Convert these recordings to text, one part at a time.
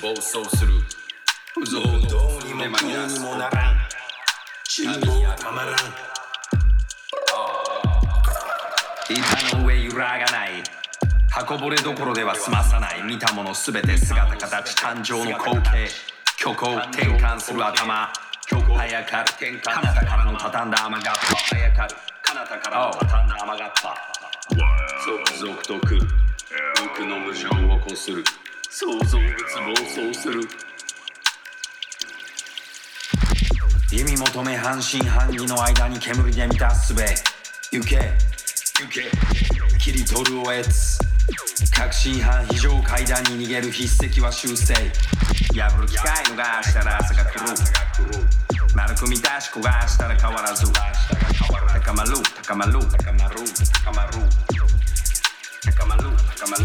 暴走する。不動のどうにもこうにもならん。中にはたまらん。板の上揺らがない。箱ぼれどころでは済まさない見たものすべて姿形誕生の光景。虚構転換する頭。早かる彼方からの畳んだ雨が早かる。彼方からの半信半疑の間に煙で満たすべ行け。行け。切り取るおえつ。確信犯非常階段に逃げる筆跡は修正。破る機械逃したら朝が来る。丸く満たし焦がしたら変わらず。高まる。高まる。高まる。高まる。高まる。高まる高まる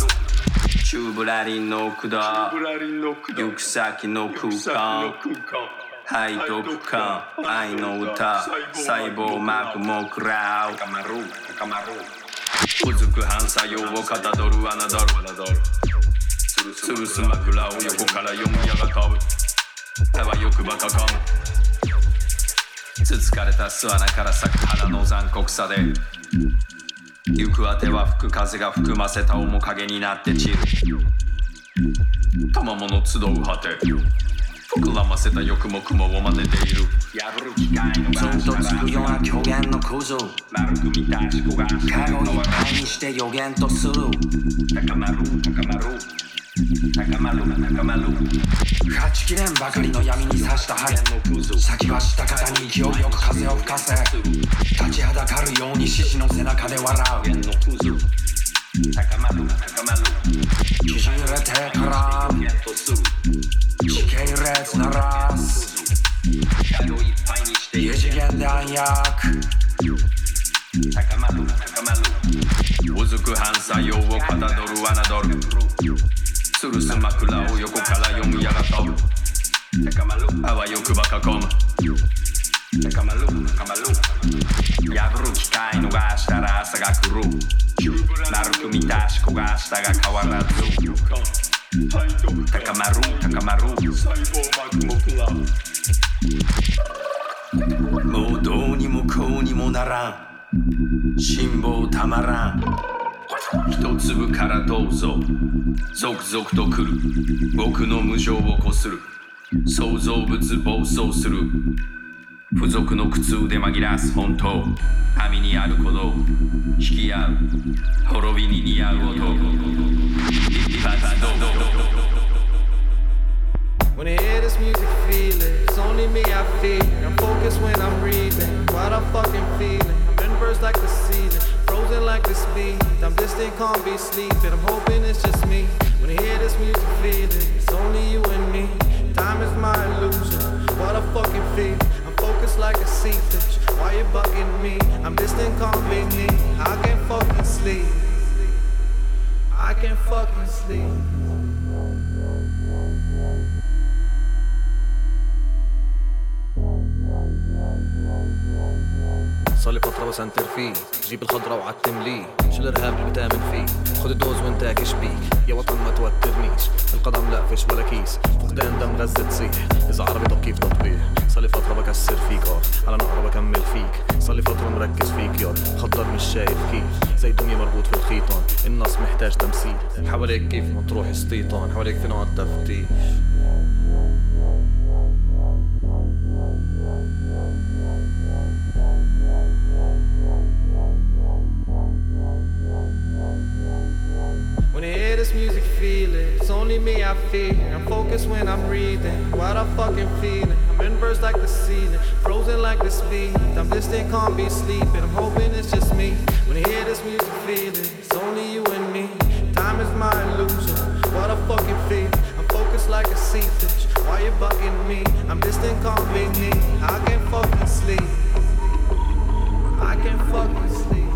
チューブラリンの管行く先の空間。背徳感愛の歌細胞膜も食らう。高まる高まるうずく反作用をかたどる侮る潰す枕を横から読むやがかぶあわよくばかかむつつかれた巣穴から咲く花の残酷さで行くあては吹く風が含ませた面影になって散る。賜物集う果て膨らませた欲も雲を真似ている。ずっとつくような狂言の構造丸く見た思考が。カゴいっぱいにして予言とする。高まる高まる高まる高まる勝ちきれんばかりの闇に刺した針先走った方に勢いよく風を吹かせ。立ちはだかるように獅子の背中で笑う。高まる高まる縮れてから。無限とする。時系列鳴らす次元で暗躍高まる高まる。うずく反作用をかたどる侮る。吊るす枕を横から読むやがと高まるあわよくば囲む。高まる高まる。破る機械逃したら朝が来る。丸く見た思考が明日が変わらず。高まる高まる。ももうどうにもこうにもならん。辛抱たまらん。一粒からどうぞ。続々と来る。僕の無情をこする。創造物暴走する。付属の苦痛で紛らわす本当。網にある鼓動引き合う。滅びに似合う音。一発どう When I hear this music, feel it. It's only me I feel. I'm focused when I'm reading. What I'm fucking feeling. I'm inverse like the season. Frozen like the speed. I'm distant, can't be sleeping. I'm hoping it's just me. When I hear this music, feel it. It's only you and me. Time is my illusion. What I fucking feel. I'm focused like a sea fish. Why you bugging me? I'm distant, can't be me. I can't fucking sleep. I can't fucking sleep. صار لي فترة بسنتر فيه. جيب الخضرة وعتم ليه شو الارهاب اللي بتأمن فيه. خد الدوز وانت إيش بيك. يا وطن ما توترنيش القدم لا فيش ولا كيس. فقدان دم غزة تصيح إذا عربي طب كيف تطبيع صار لي فترة بكسر فيك. آه على نقرة بكمل فيك. صار لي فترة مركز فيك. يا خضر مش شايف كيف. زي دمية مربوط في الخيطان. النص محتاج تمثيل. حواليك كيف ما تروح استيطان حواليك في نوع التفتيش this music, feel it. It's only me I feel. I'm focused when I'm reading. What I'm fucking feeling. I'm inverse like the ceiling. Frozen like the speed. I'm distant, can't be sleeping. I'm hoping it's just me. When I hear this music, feel it. It's only you and me. Time is my illusion. What I fucking feel. I'm focused like a sea fish. Why you bugging me? I'm distant, can't be me. I can't fucking sleep. I can't fucking sleep.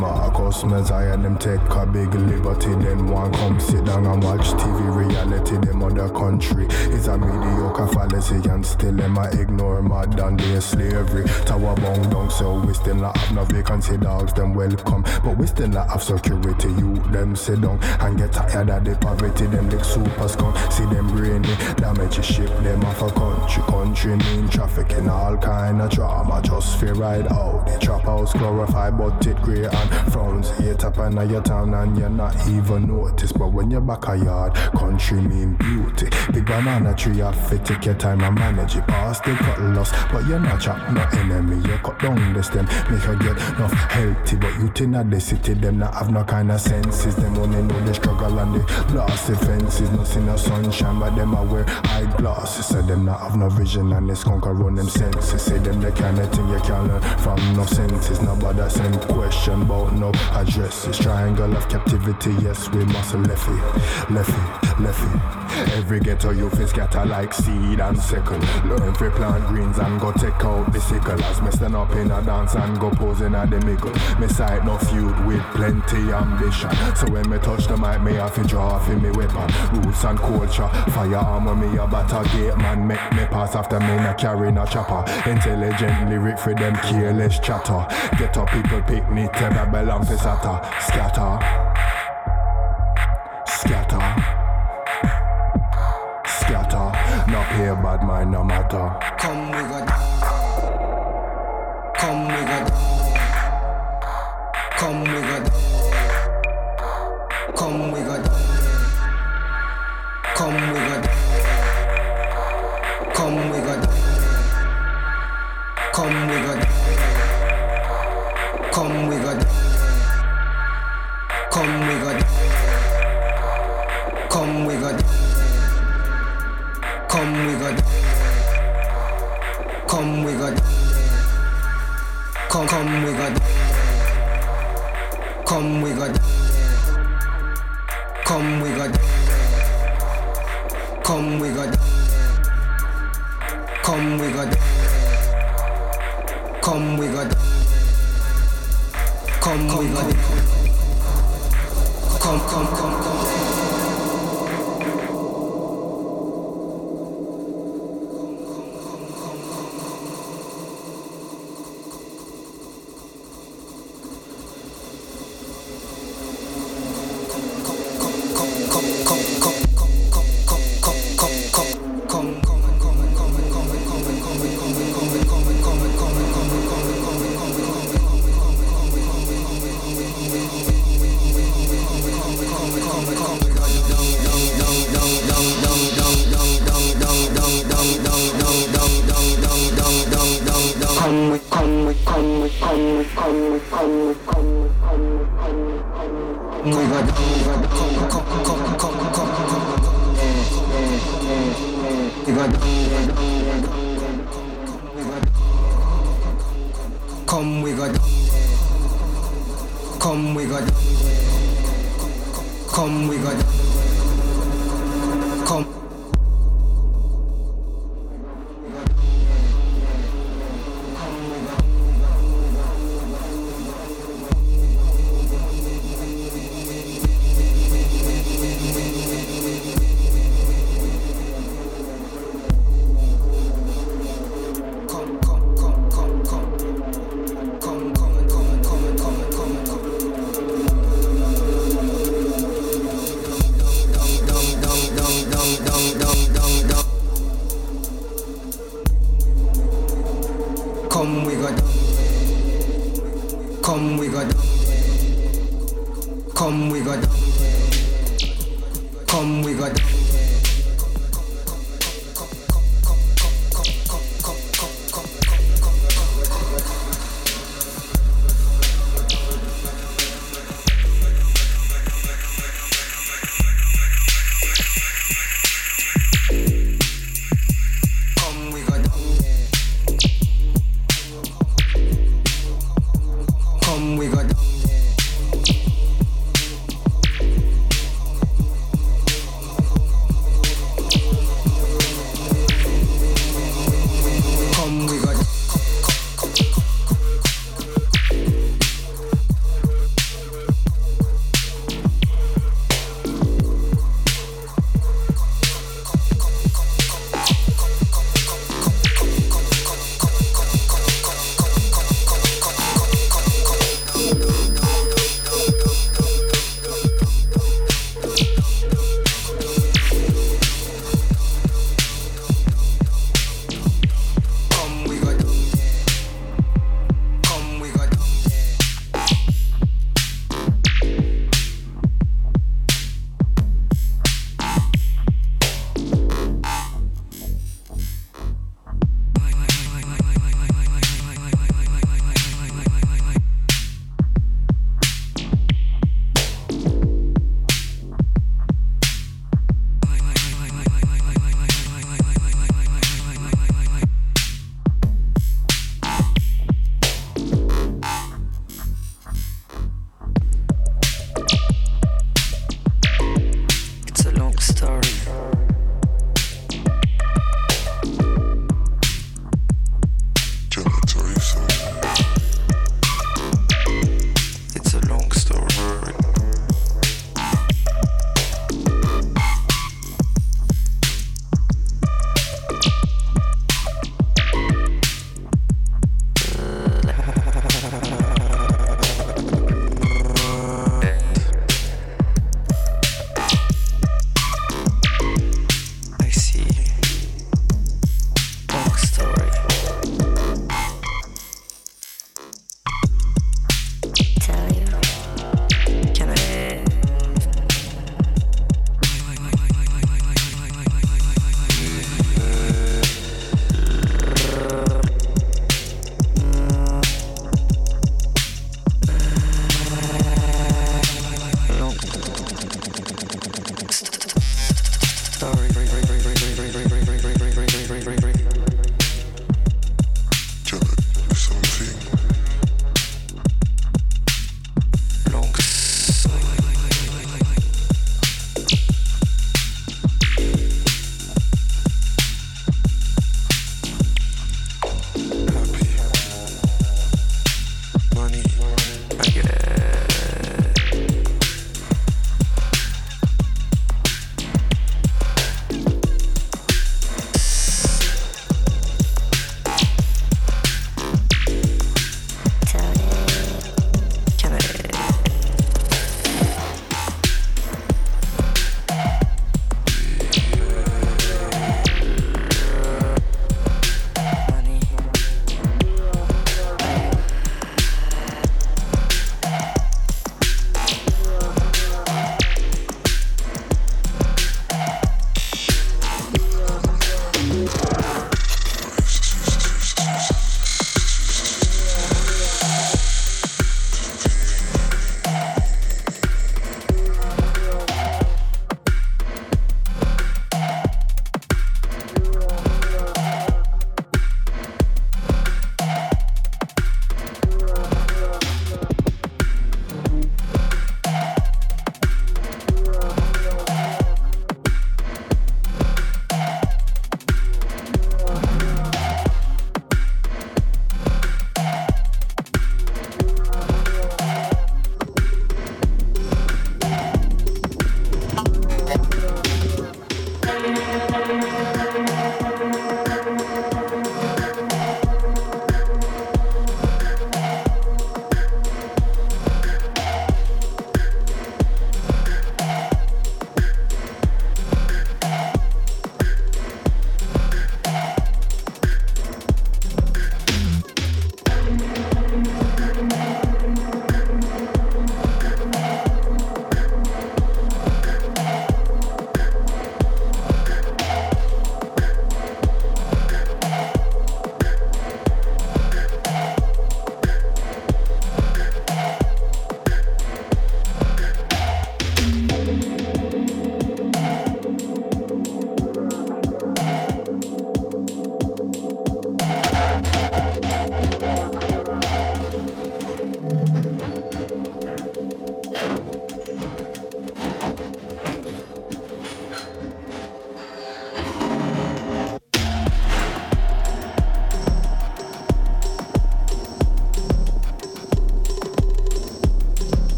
Marcus Mosiah them take a big liberty. Then one come sit down and watch TV reality. Them other country is a mediocre fallacy and still them a ignore modern day slavery. Tower bong down so we still not have no vacancy dogs them welcome, but we still not have security. You them sit down and get tired of the poverty. Them like super skunk. See them brainy damage ship them off a country. Country mean trafficking all kind of drama just fear ride out. The trap house glorify but it grey and frowns. Hate up in your town and you're not even notice. But when you're back a yard, country mean beauty. Big banana tree off fit take your time and manage it. Past the cut loss, but you're not chop no enemy. You cut down the stem, make her get enough healthy. But you think that the city, them not have no kind of senses. Them only know the struggle and the lost defenses. No see no sunshine, but them a wear eyeglasses. So them not have no vision and the skunk a run them senses. Say them the kind of thing you can learn from no senses. Nobody send question about no Address this triangle of captivity, yes, we must lefty, lefty, lefty. Every ghetto youth is scatter like seed and sickle. Learn free plant greens and go take out the sickle. As me stand up in a dance and go posing at the middle. Me side no feud with plenty ambition. So when me touch the mic, me have to draw off in me weapon. Roots and culture, firearm when me a batter gate man make me pass after me not carry no chopper. Intelligent lyric for them careless chatter. Get up people tell me belong to scatter, scatter, scatter, mind no matter. Come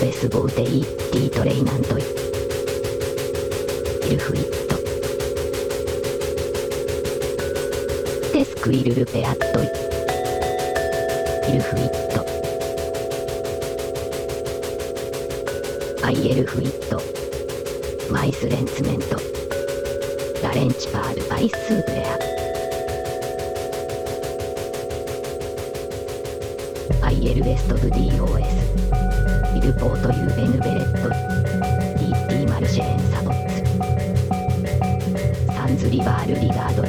ベスボーデイ D トレイナントイイルフイット。デスクイルルペアットイイルフイット。アイエルフイット。マイスレンツメント。ラレンチパールバイスーブレア。アイエルベストブ DOS イルポートユーベヌベレット DT マルシェレンサボッツサンズリバールリガード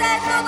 that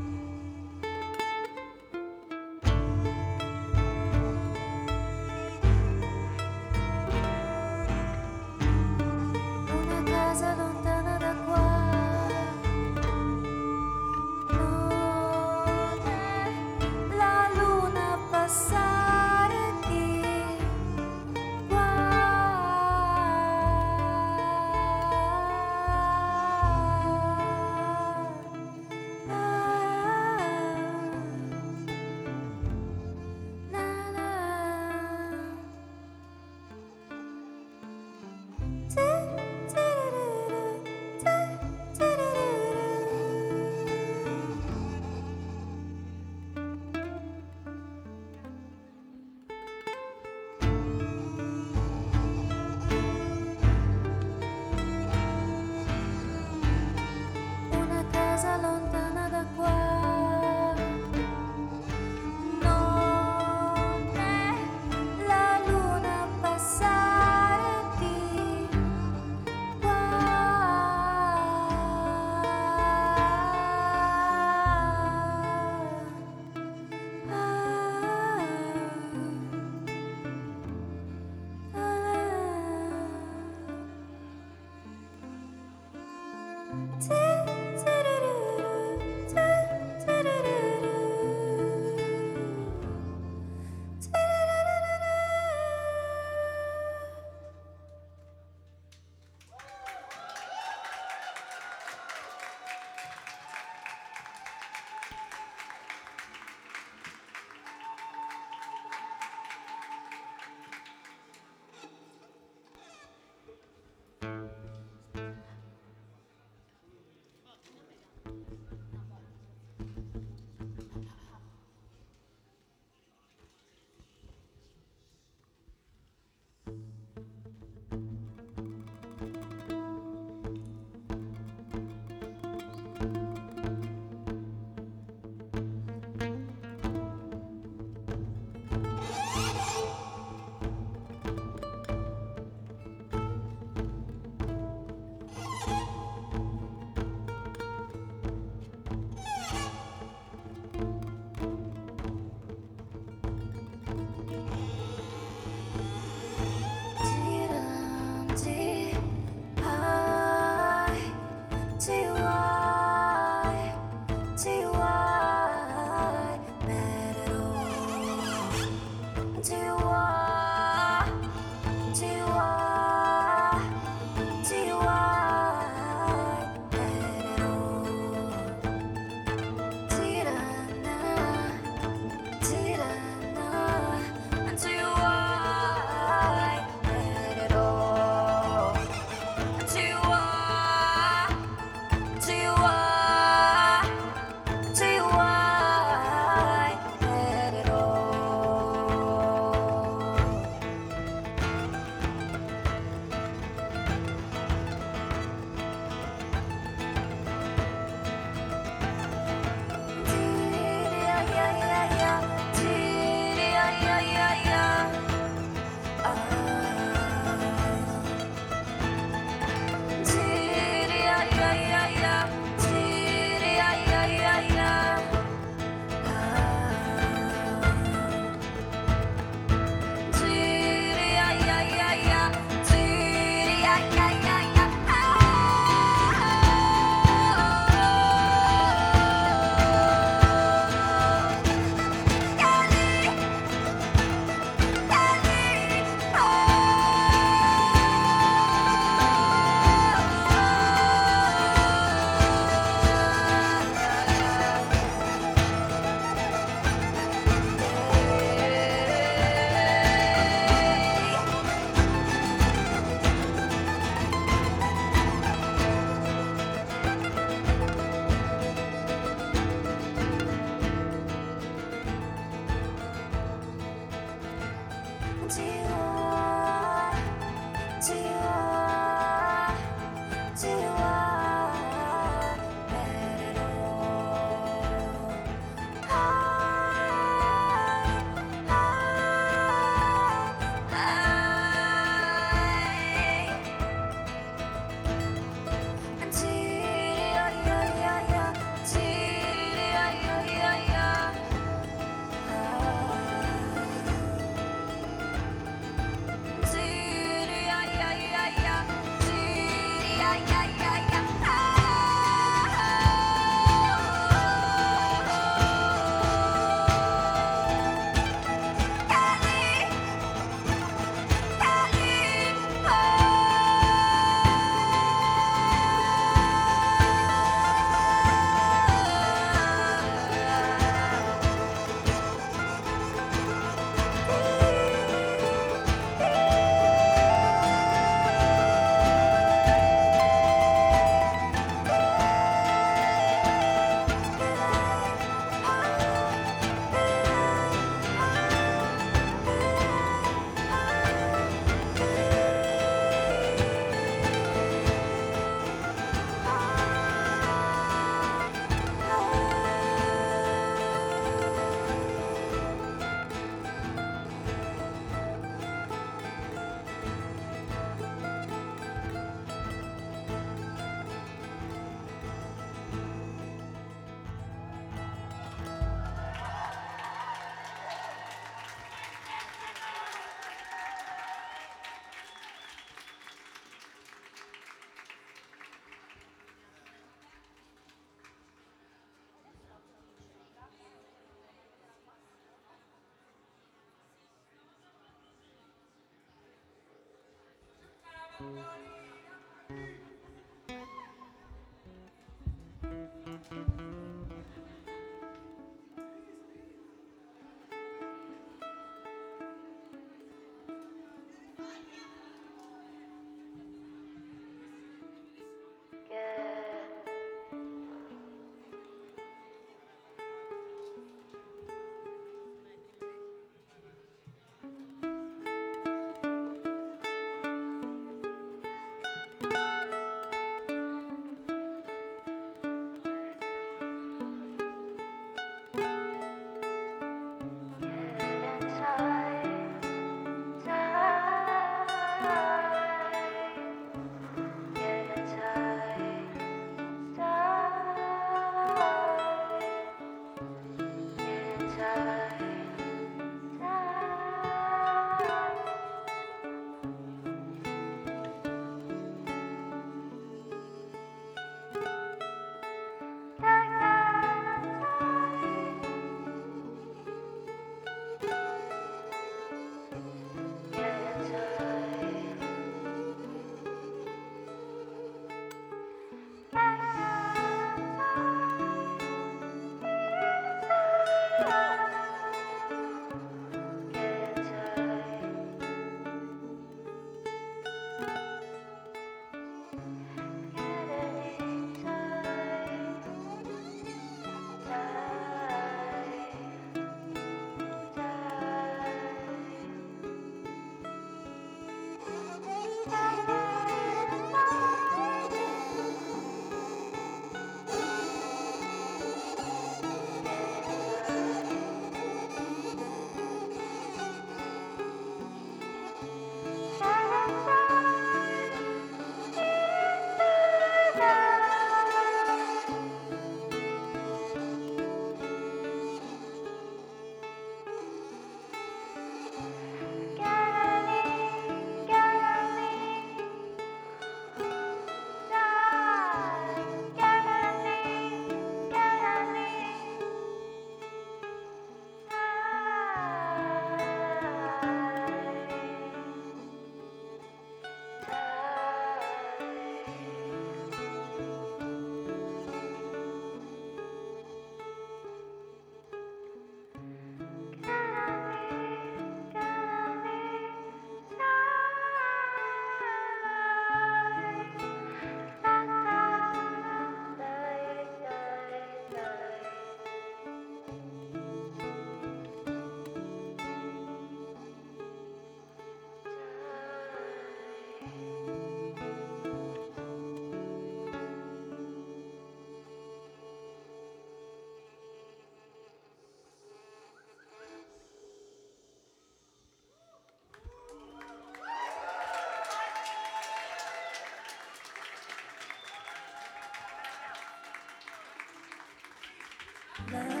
love.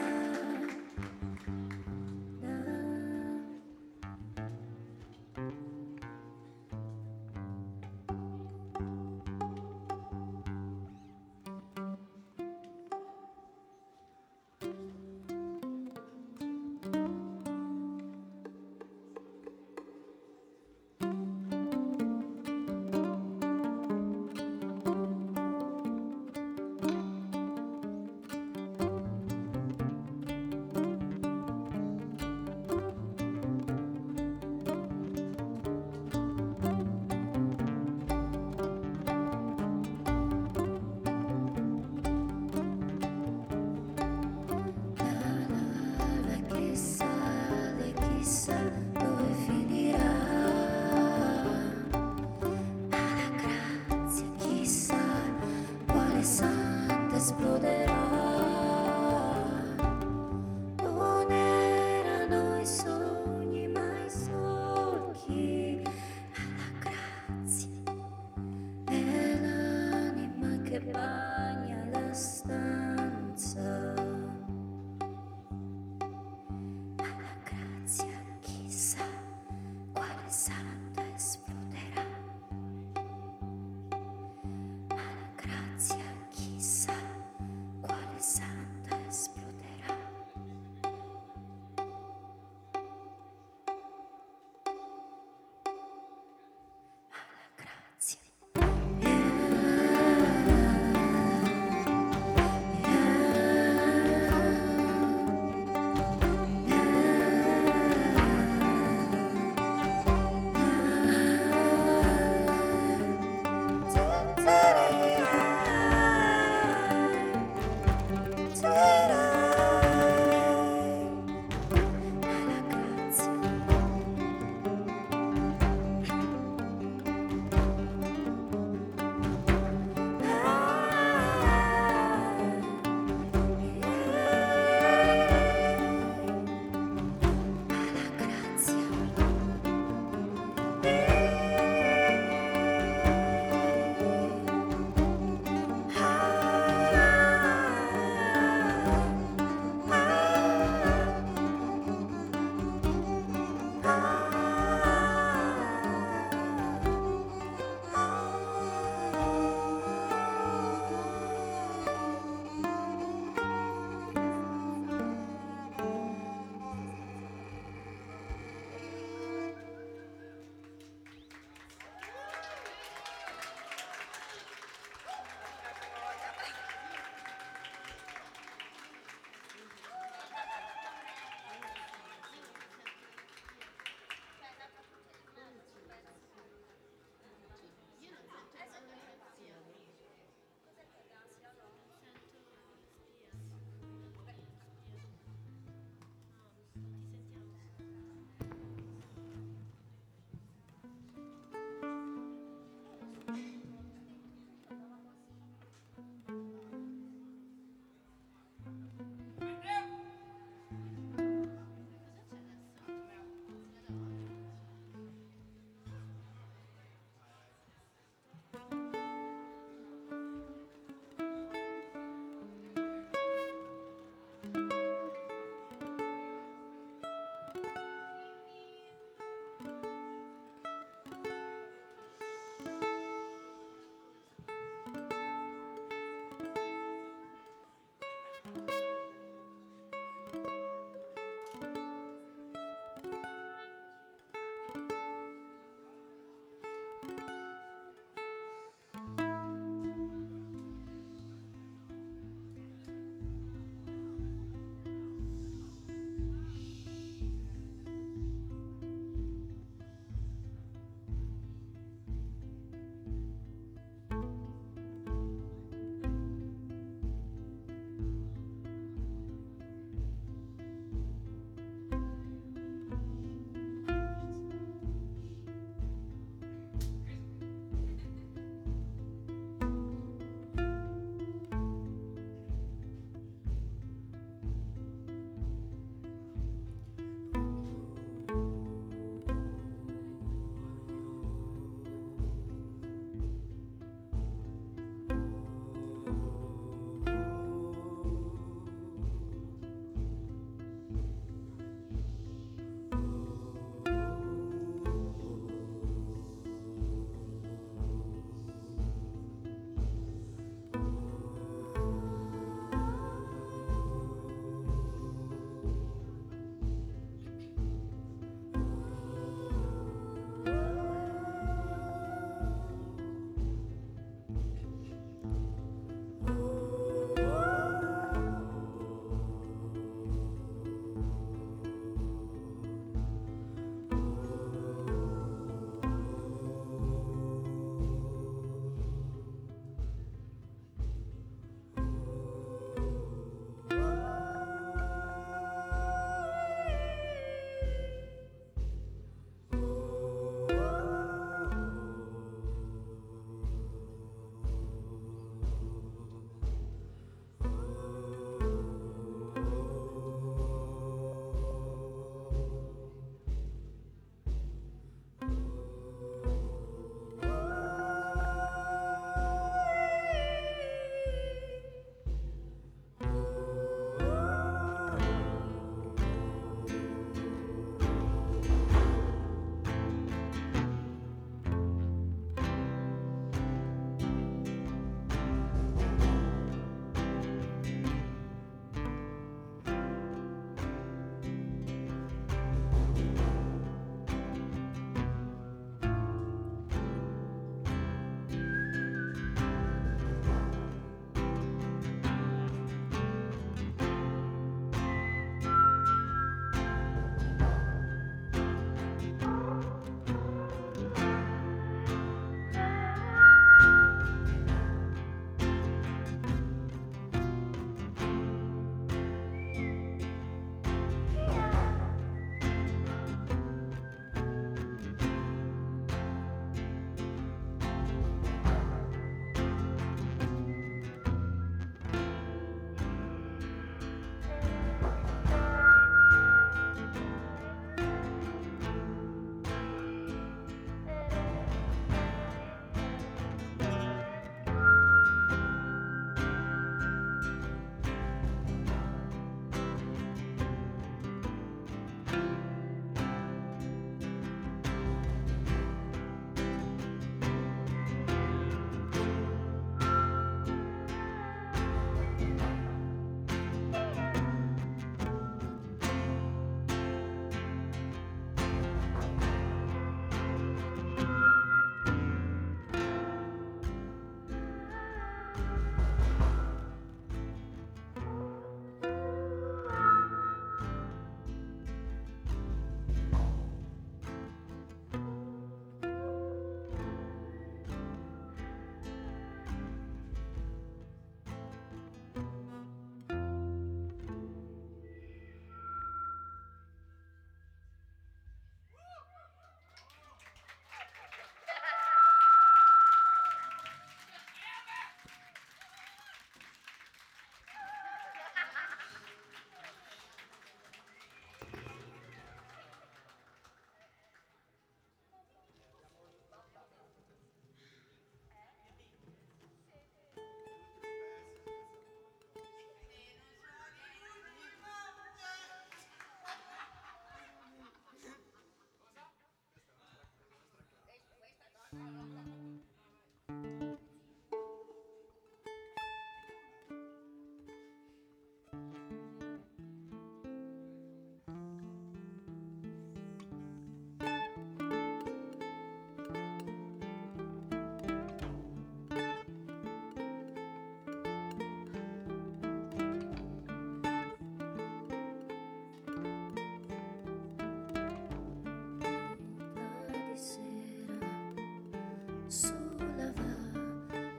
nulla va,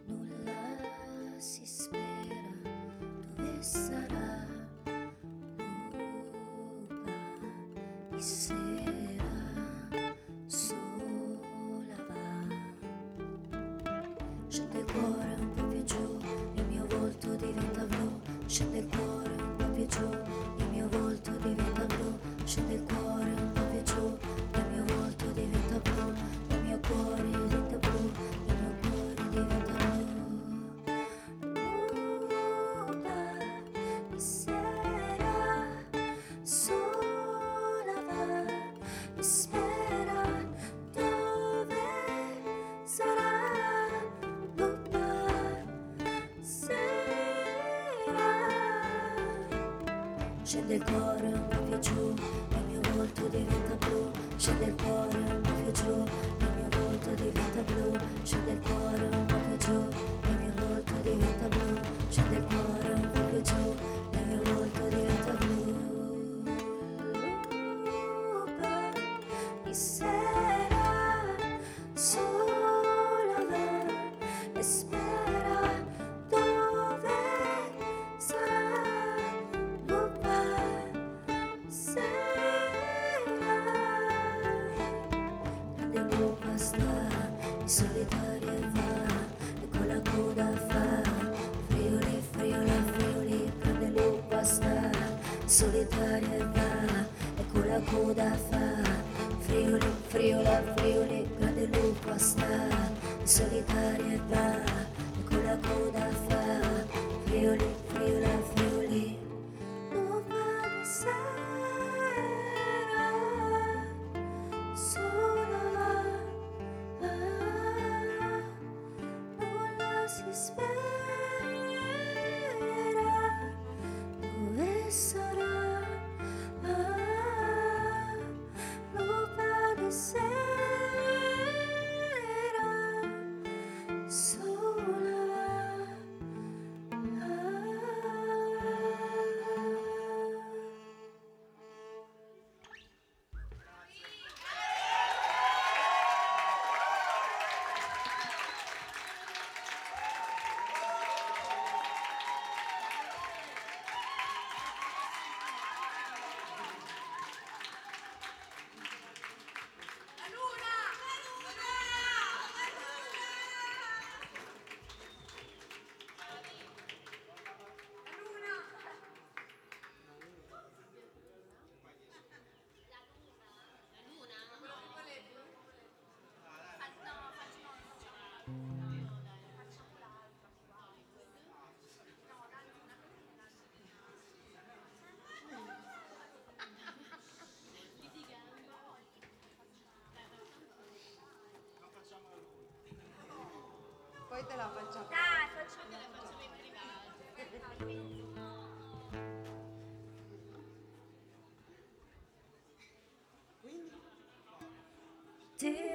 nulla si spera, dove sarà l'uva di sera sola va. Scende il cuore un po' più giù, il mio volto diventa blu, scende il cuore. Un po' più giù, il mio volto diventa blu. Scende il cuore un po' più giù, il mio volto diventa blu. Scende il cuore un po' solitaria va e con la coda fa. Friuli friola friuli grande lupa sta solitaria poi te la faccio. Dai, faccio te la faccio in privato. Quindi?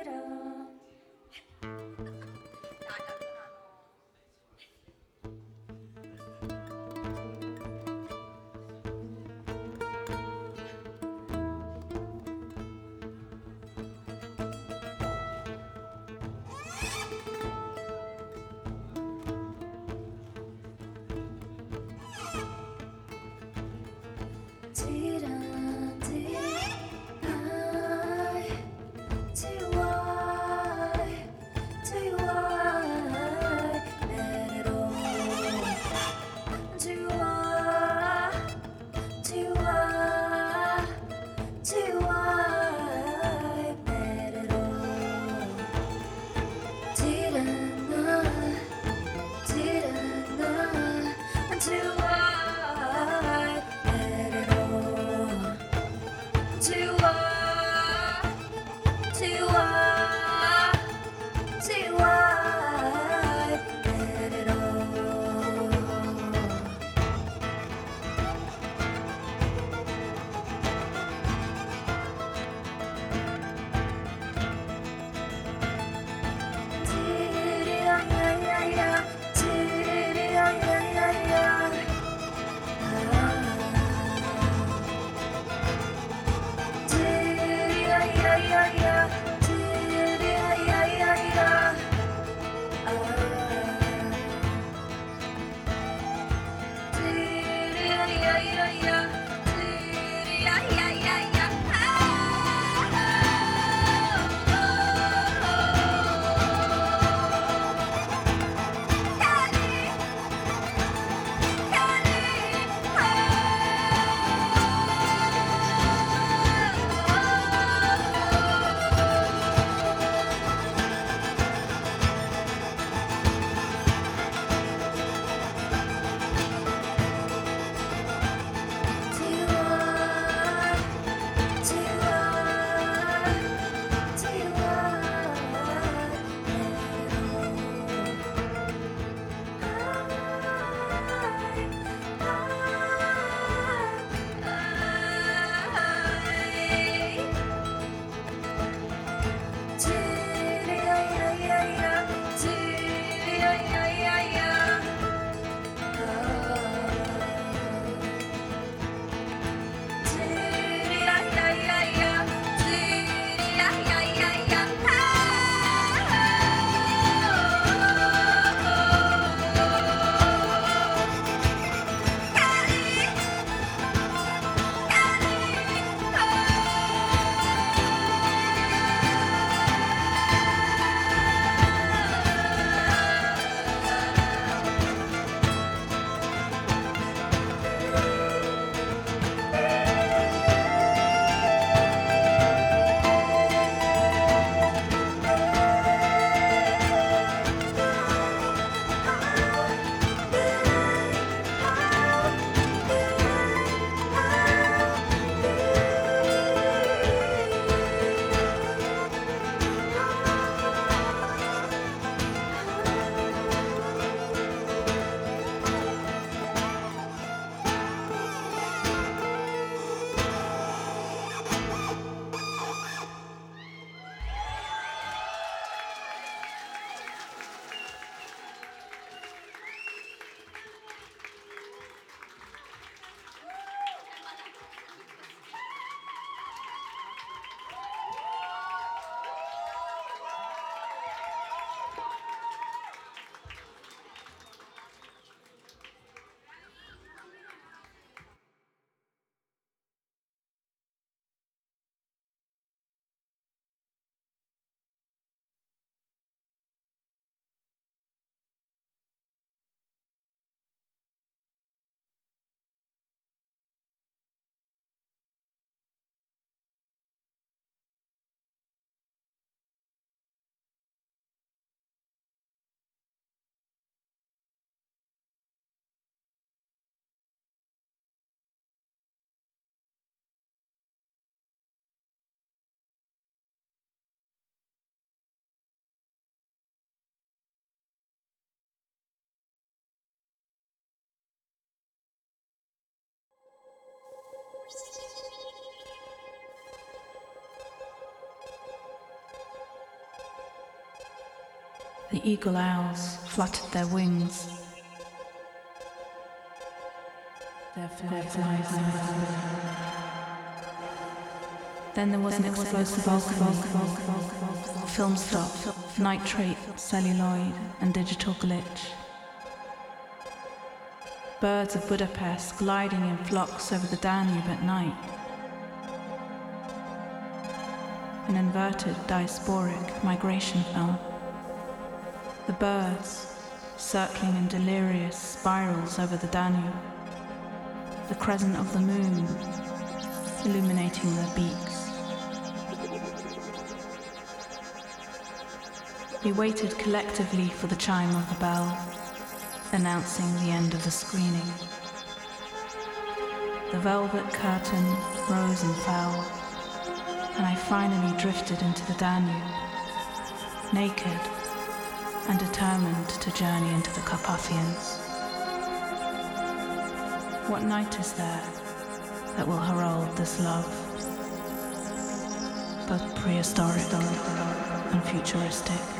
The eagle owls fluttered their wings. Their flight. Then there was an explosive alchemy, film stop, nitrate, celluloid, and digital glitch. Birds of Budapest gliding in flocks over the Danube at night. An inverted diasporic migration film. The birds circling in delirious spirals over the Danube. The crescent of the moon illuminating their beaks. We waited collectively for the chime of the bell, announcing the end of the screening. The velvet curtain rose and fell, and I finally drifted into the Danube, naked and determined to journey into the Carpathians. What night is there that will herald this love, both prehistoric and futuristic?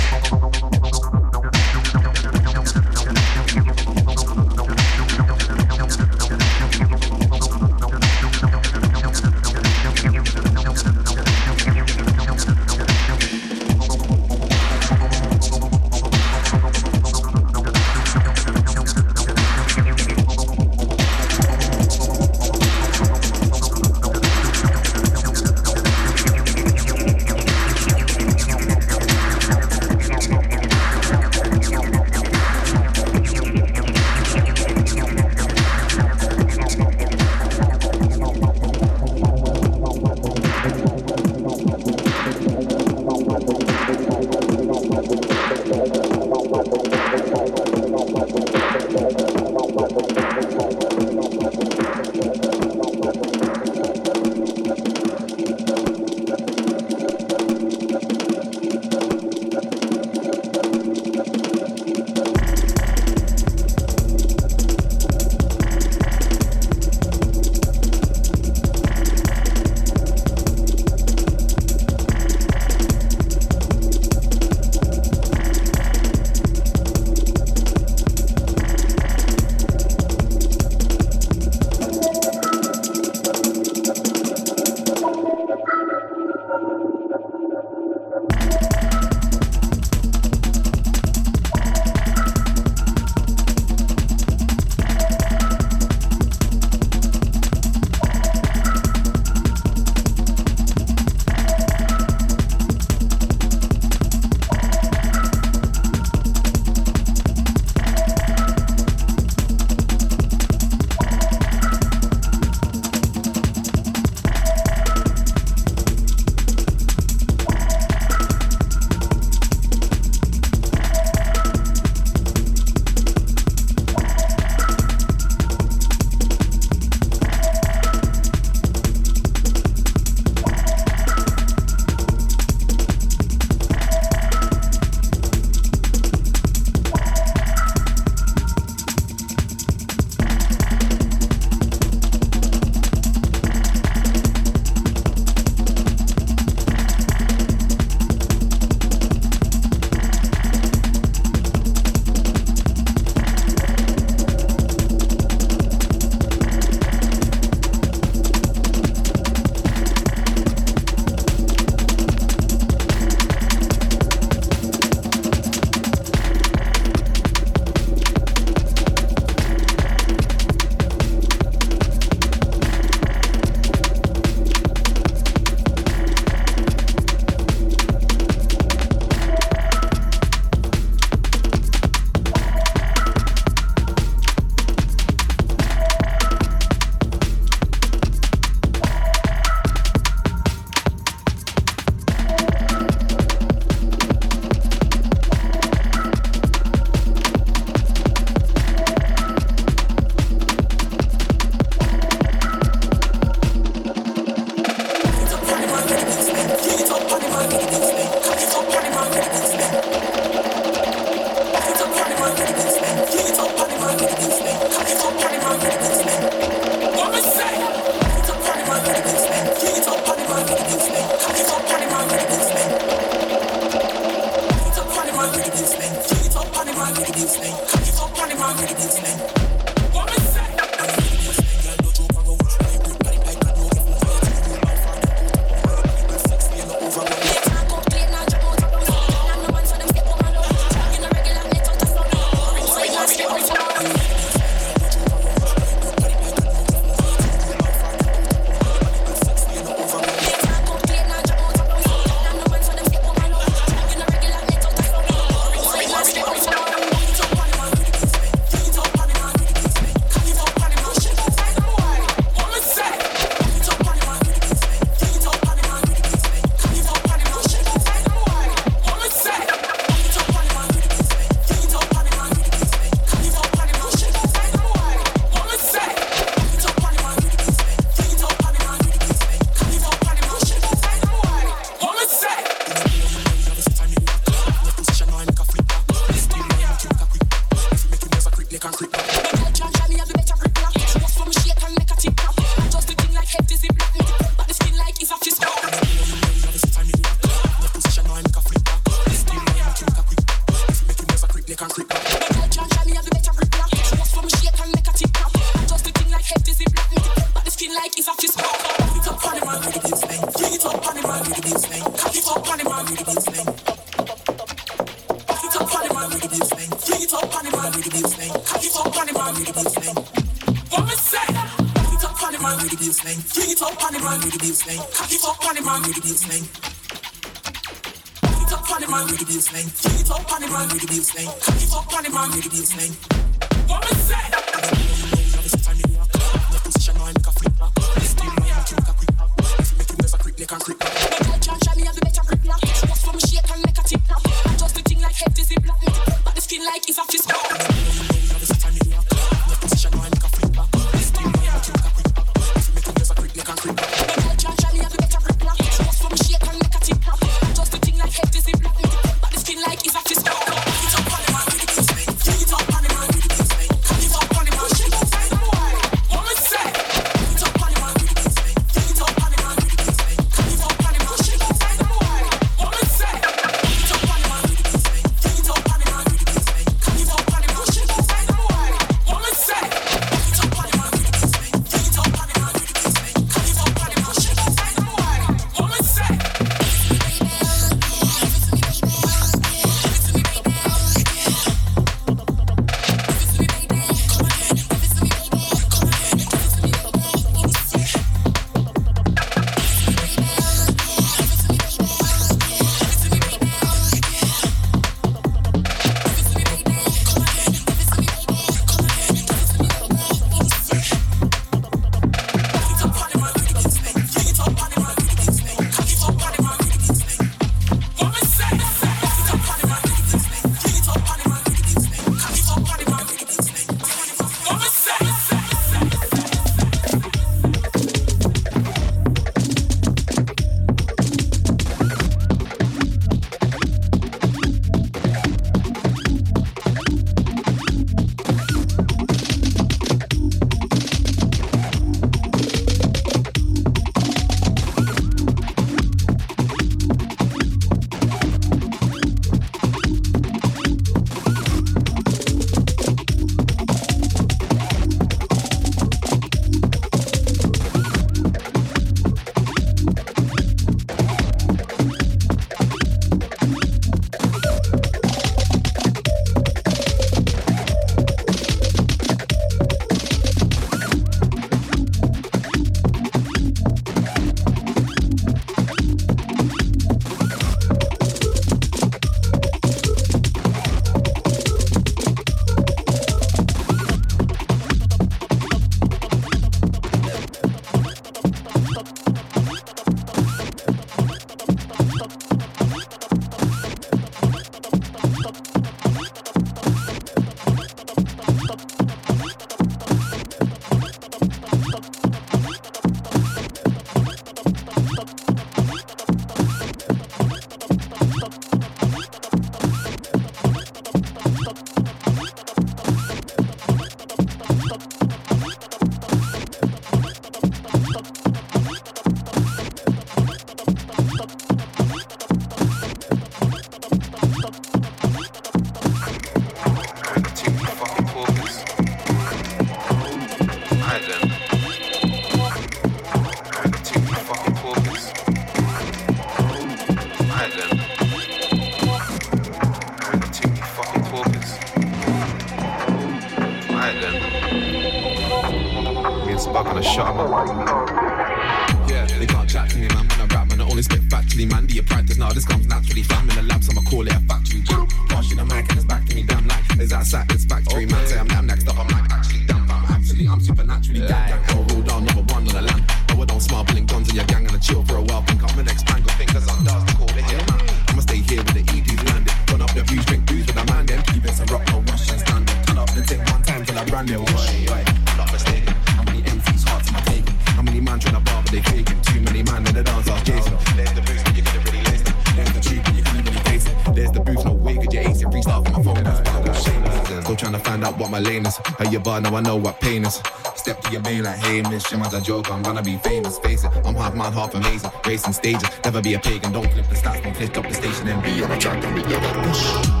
God, now I know what pain is. Step to your bay like Hamish. Hey, Shimmer's a joke, I'm gonna be famous. Face it, I'm half man, half amazing. Racing stages, never be a pagan. Don't flip the stats, don't flip up the station and be on a track and be the push.